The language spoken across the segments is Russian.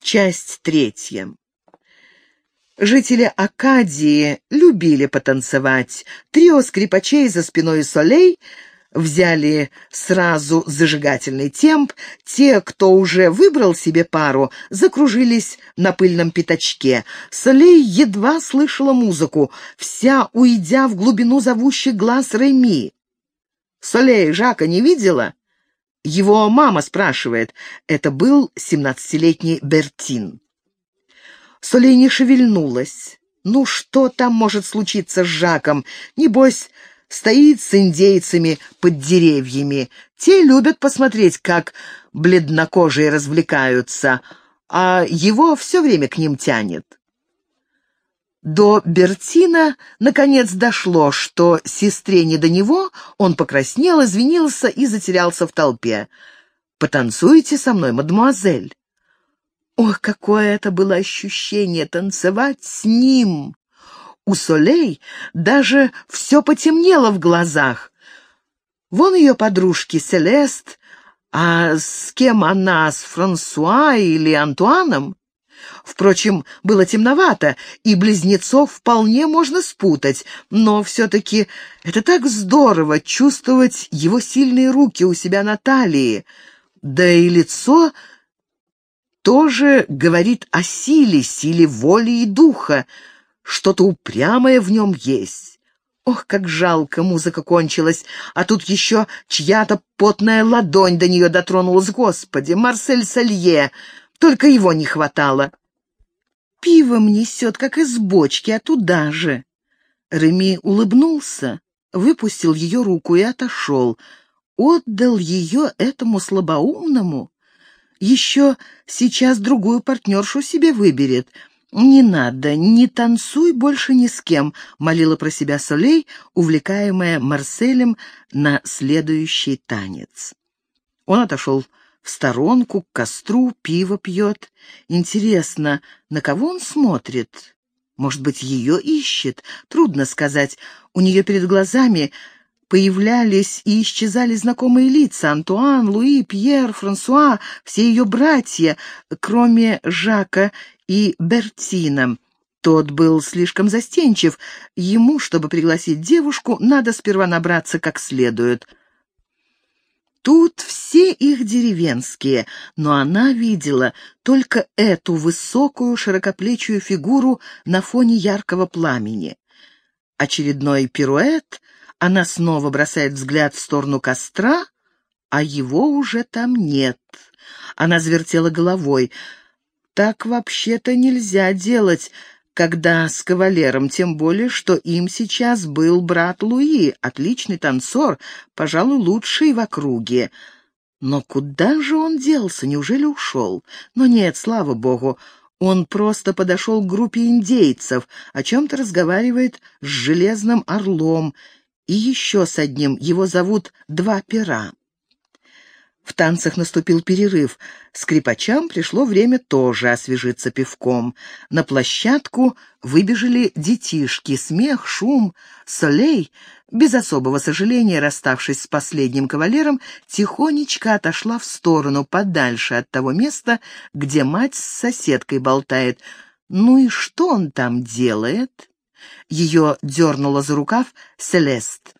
Часть третья. Жители Акадии любили потанцевать. Трио скрипачей за спиной Солей взяли сразу зажигательный темп. Те, кто уже выбрал себе пару, закружились на пыльном пятачке. Солей едва слышала музыку, вся уйдя в глубину зовущих глаз Реми. «Солей, Жака не видела?» Его мама спрашивает. Это был семнадцатилетний Бертин. Солей не шевельнулась. Ну что там может случиться с Жаком? Небось, стоит с индейцами под деревьями. Те любят посмотреть, как бледнокожие развлекаются, а его все время к ним тянет. До Бертина наконец дошло, что сестре не до него, он покраснел, извинился и затерялся в толпе. «Потанцуете со мной, мадемуазель?» Ох, какое это было ощущение танцевать с ним! У Солей даже все потемнело в глазах. Вон ее подружки Селест, а с кем она, с Франсуа или Антуаном? Впрочем, было темновато, и близнецов вполне можно спутать, но все-таки это так здорово чувствовать его сильные руки у себя на талии, да и лицо тоже говорит о силе, силе воли и духа. Что-то упрямое в нем есть. Ох, как жалко, музыка кончилась, а тут еще чья-то потная ладонь до нее дотронулась. Господи, Марсель Салье, только его не хватало. Пивом несет, как из бочки, а туда же. Реми улыбнулся, выпустил ее руку и отошел. Отдал ее этому слабоумному. Еще сейчас другую партнершу себе выберет. «Не надо, не танцуй больше ни с кем», — молила про себя Солей, увлекаемая Марселем на следующий танец. Он отошел в сторонку, к костру, пиво пьет. Интересно, на кого он смотрит? Может быть, ее ищет? Трудно сказать. У нее перед глазами появлялись и исчезали знакомые лица — Антуан, Луи, Пьер, Франсуа, все ее братья, кроме Жака и Бертина. Тот был слишком застенчив. Ему, чтобы пригласить девушку, надо сперва набраться как следует. Тут все их деревенские, но она видела только эту высокую широкоплечую фигуру на фоне яркого пламени. Очередной пируэт — она снова бросает взгляд в сторону костра, а его уже там нет. Она завертела головой. Так вообще-то нельзя делать, когда с кавалером, тем более, что им сейчас был брат Луи, отличный танцор, пожалуй, лучший в округе. Но куда же он делся? Неужели ушел? Но нет, слава богу, он просто подошел к группе индейцев, о чем-то разговаривает с Железным Орлом, и еще с одним, его зовут Два Пера. В танцах наступил перерыв. Скрипачам пришло время тоже освежиться пивком. На площадку выбежали детишки. Смех, шум. Солей, без особого сожаления, расставшись с последним кавалером, тихонечко отошла в сторону, подальше от того места, где мать с соседкой болтает. «Ну и что он там делает?» Ее дернула за рукав Селест.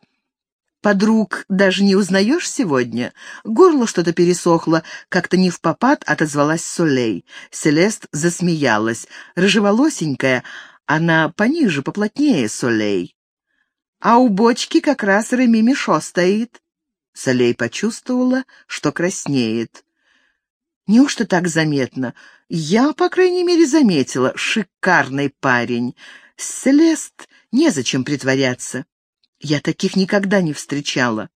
«Подруг даже не узнаешь сегодня? Горло что-то пересохло, как-то не в попад отозвалась Солей. Селест засмеялась. Рыжеволосенькая, она пониже, поплотнее Солей. А у бочки как раз Реми Мишо стоит. Солей почувствовала, что краснеет. Неужто так заметно? Я, по крайней мере, заметила. Шикарный парень. Селест незачем притворяться. Я таких никогда не встречала.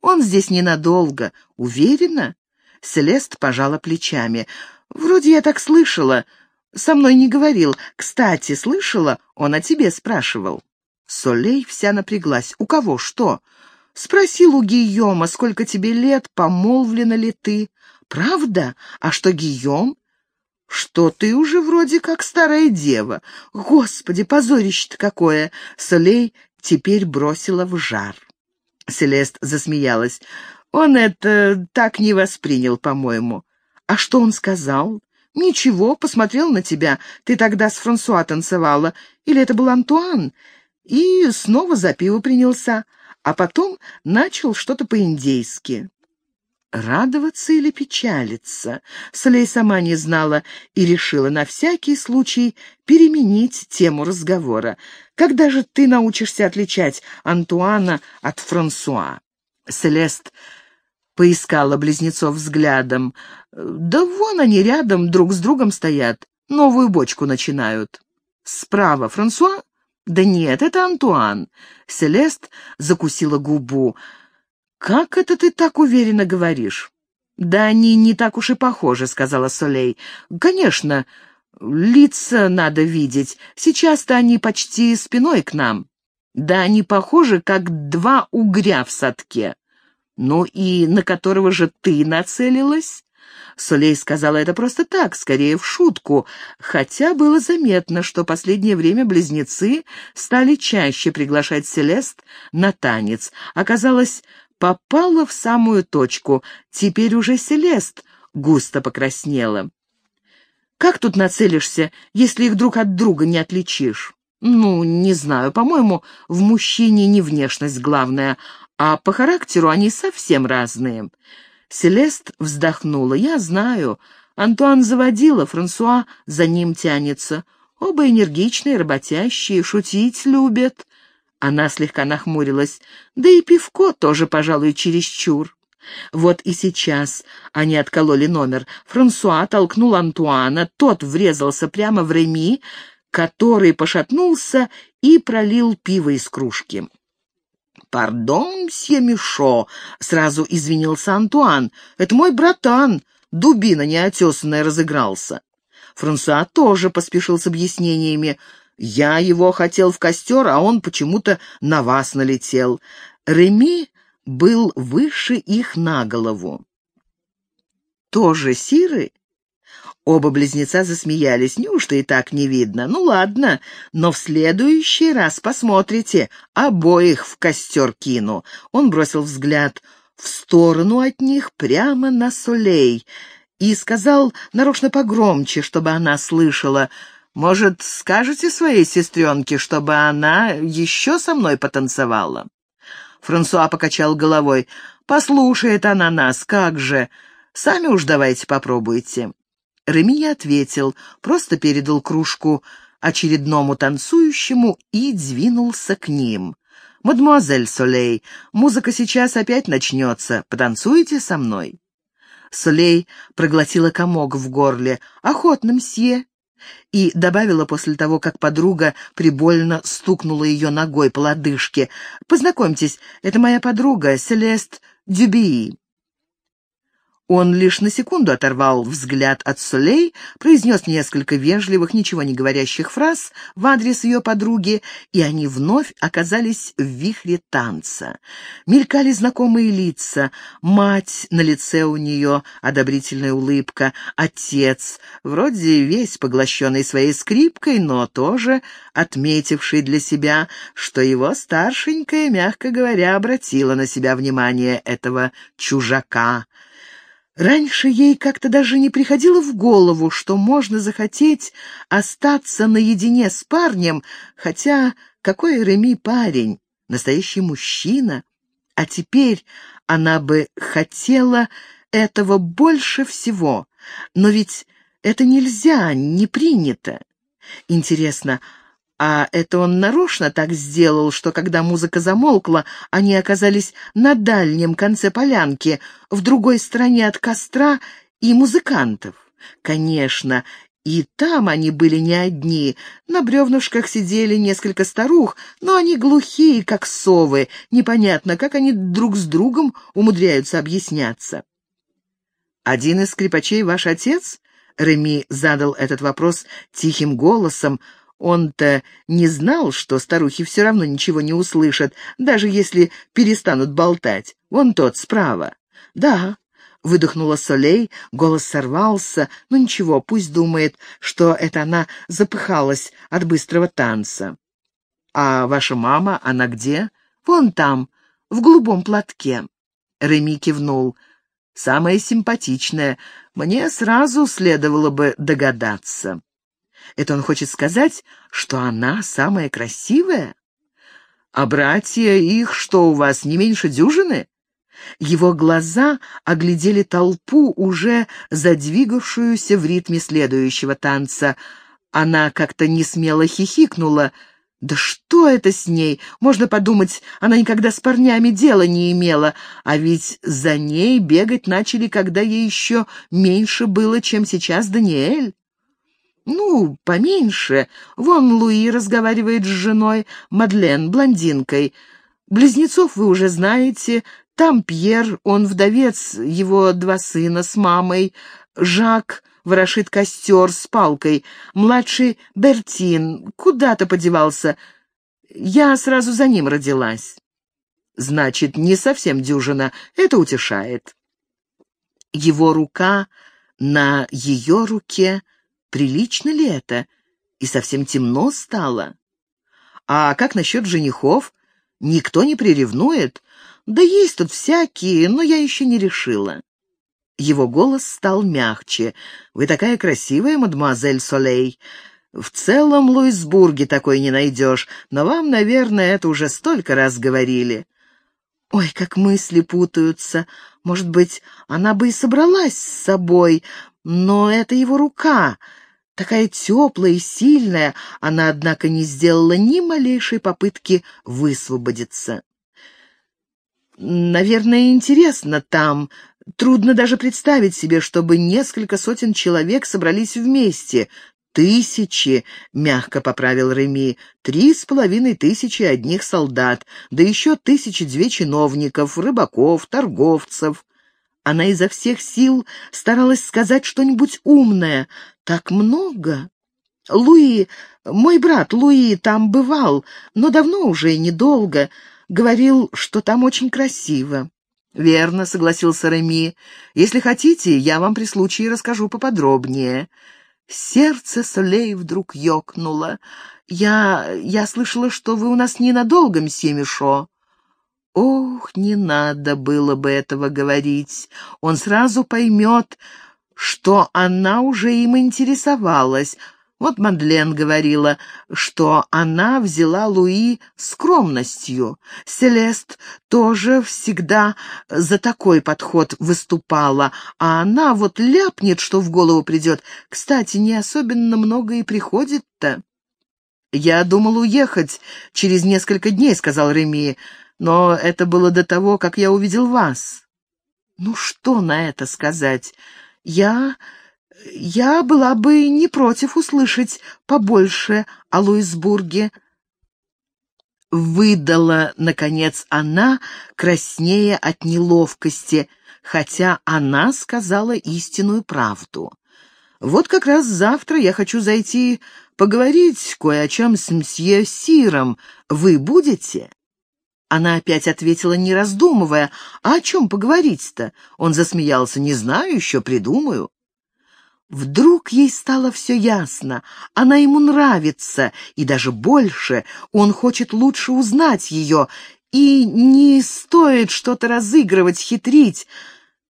Он здесь ненадолго. Уверена?» Селест пожала плечами. «Вроде я так слышала. Со мной не говорил. Кстати, слышала? Он о тебе спрашивал». Солей вся напряглась. «У кого что?» «Спросил у Гийома, сколько тебе лет, помолвлена ли ты?» «Правда? А что Гийом?» «Что ты уже вроде как старая дева? Господи, позорище-то какое!» Солей теперь бросила в жар. Селест засмеялась. «Он это так не воспринял, по-моему. А что он сказал? «Ничего, посмотрел на тебя. Ты тогда с Франсуа танцевала. Или это был Антуан?» И снова за пиво принялся, а потом начал что-то по-индейски. Радоваться или печалиться? Солей сама не знала и решила на всякий случай переменить тему разговора. «Когда же ты научишься отличать Антуана от Франсуа?» Селест поискала близнецов взглядом. «Да вон они рядом друг с другом стоят, новую бочку начинают». «Справа Франсуа?» «Да нет, это Антуан». Селест закусила губу. «Как это ты так уверенно говоришь?» «Да они не так уж и похожи», — сказала Солей. «Конечно, лица надо видеть. Сейчас-то они почти спиной к нам. Да они похожи, как два угря в садке. Ну и на которого же ты нацелилась?» Солей сказала это просто так, скорее в шутку, хотя было заметно, что последнее время близнецы стали чаще приглашать Селест на танец. Оказалось, попала в самую точку. Теперь уже Селест густо покраснела. «Как тут нацелишься, если их друг от друга не отличишь?» «Ну, не знаю. По-моему, в мужчине не внешность главная, а по характеру они совсем разные». Селест вздохнула. «Я знаю. Антуан заводила, Франсуа за ним тянется. Оба энергичные, работящие, шутить любят. Она слегка нахмурилась. Да и пивко тоже, пожалуй, чересчур. Вот и сейчас они откололи номер. Франсуа толкнул Антуана, тот врезался прямо в Реми, который пошатнулся и пролил пиво из кружки. «Пардон, мсье Мишо», — сразу извинился Антуан. «Это мой братан, дубина неотесанная, разыгрался». Франсуа тоже поспешил с объяснениями. Я его хотел в костер, а он почему-то на вас налетел. Реми был выше их на голову. Тоже сиры? Оба близнеца засмеялись. Неужто и так не видно? Ну ладно, но в следующий раз посмотрите. Обоих в костер кину. Он бросил взгляд в сторону от них прямо на Солей и сказал нарочно погромче, чтобы она слышала — может, скажете своей сестренке, чтобы она еще со мной потанцевала?» Франсуа покачал головой. «Послушает она нас, как же. Сами уж давайте попробуйте». Реми ответил, просто передал кружку очередному танцующему и двинулся к ним. «Мадемуазель Солей, музыка сейчас опять начнется. Потанцуете со мной?» Солей проглотила комок в горле. «Охотно, мсье и добавила после того, как подруга прибольно стукнула ее ногой по лодыжке. «Познакомьтесь, это моя подруга Селест Дюбии». Он лишь на секунду оторвал взгляд от Солей, произнес несколько вежливых, ничего не говорящих фраз в адрес ее подруги, и они вновь оказались в вихре танца. Мелькали знакомые лица, мать, на лице у нее одобрительная улыбка, отец, вроде весь поглощенный своей скрипкой, но тоже отметивший для себя, что его старшенькая, мягко говоря, обратила на себя внимание этого чужака, Раньше ей как-то даже не приходило в голову, что можно захотеть остаться наедине с парнем, хотя какой Реми парень, настоящий мужчина. А теперь она бы хотела этого больше всего. Но ведь это нельзя, не принято. Интересно, а это он нарочно так сделал, что когда музыка замолкла, они оказались на дальнем конце полянки, в другой стороне от костра и музыкантов. Конечно, и там они были не одни. На бревнушках сидели несколько старух, но они глухие, как совы. Непонятно, как они друг с другом умудряются объясняться. «Один из скрипачей ваш отец?» Реми задал этот вопрос тихим голосом, он-то не знал, что старухи все равно ничего не услышат, даже если перестанут болтать. Вон тот справа. «Да», — выдохнула Солей, голос сорвался, но ничего, пусть думает, что это она запыхалась от быстрого танца. «А ваша мама, она где?» «Вон там, в голубом платке». Реми кивнул. самая симпатичная. Мне сразу следовало бы догадаться. Это он хочет сказать, что она самая красивая? А братья их что у вас, не меньше дюжины? Его глаза оглядели толпу, уже задвигавшуюся в ритме следующего танца. Она как-то несмело хихикнула. Да что это с ней? Можно подумать, она никогда с парнями дела не имела, а ведь за ней бегать начали, когда ей еще меньше было, чем сейчас Даниэль. «Ну, поменьше. Вон Луи разговаривает с женой, Мадлен, блондинкой. Близнецов вы уже знаете. Там Пьер, он вдовец, его два сына с мамой. Жак ворошит костер с палкой. Младший Бертин куда-то подевался. Я сразу за ним родилась». «Значит, не совсем дюжина. Это утешает». Его рука на ее руке — Прилично ли это? И совсем темно стало. А как насчет женихов? Никто не приревнует? Да есть тут всякие, но я еще не решила. Его голос стал мягче. «Вы такая красивая, мадемуазель Солей. В целом Луисбурге такой не найдешь, но вам, наверное, это уже столько раз говорили». «Ой, как мысли путаются. Может быть, она бы и собралась с собой, но это его рука, такая теплая и сильная, она, однако, не сделала ни малейшей попытки высвободиться. Наверное, интересно там. Трудно даже представить себе, чтобы несколько сотен человек собрались вместе. «Тысячи», — мягко поправил Реми, — «три с половиной тысячи одних солдат, да еще тысячи две чиновников, рыбаков, торговцев». Она изо всех сил старалась сказать что-нибудь умное. «Так много!» «Луи, мой брат Луи там бывал, но давно уже и недолго. Говорил, что там очень красиво». «Верно», — согласился Реми. «Если хотите, я вам при случае расскажу поподробнее». Сердце Солей вдруг ёкнуло. «Я... я слышала, что вы у нас ненадолго, мсье Мишо». Ох, не надо было бы этого говорить. Он сразу поймет, что она уже им интересовалась. Вот Мадлен говорила, что она взяла Луи скромностью. Селест тоже всегда за такой подход выступала, а она вот ляпнет, что в голову придет. Кстати, не особенно много и приходит-то. «Я думал уехать через несколько дней», — сказал Реми но это было до того, как я увидел вас. Ну что на это сказать? Я... я была бы не против услышать побольше о Луисбурге. Выдала, наконец, она, краснея от неловкости, хотя она сказала истинную правду. Вот как раз завтра я хочу зайти поговорить кое о чем с мсье Сиром. Вы будете?» Она опять ответила, не раздумывая. «А о чем поговорить-то?» Он засмеялся. «Не знаю, еще придумаю». Вдруг ей стало все ясно. Она ему нравится, и даже больше. Он хочет лучше узнать ее, и не стоит что-то разыгрывать, хитрить.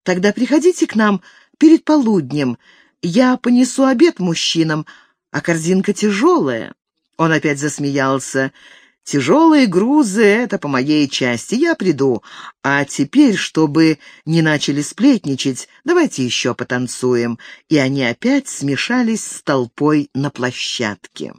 Тогда приходите к нам перед полуднем. Я понесу обед мужчинам, а корзинка тяжелая. Он опять засмеялся. Тяжелые грузы — это по моей части, я приду. А теперь, чтобы не начали сплетничать, давайте еще потанцуем». И они опять смешались с толпой на площадке.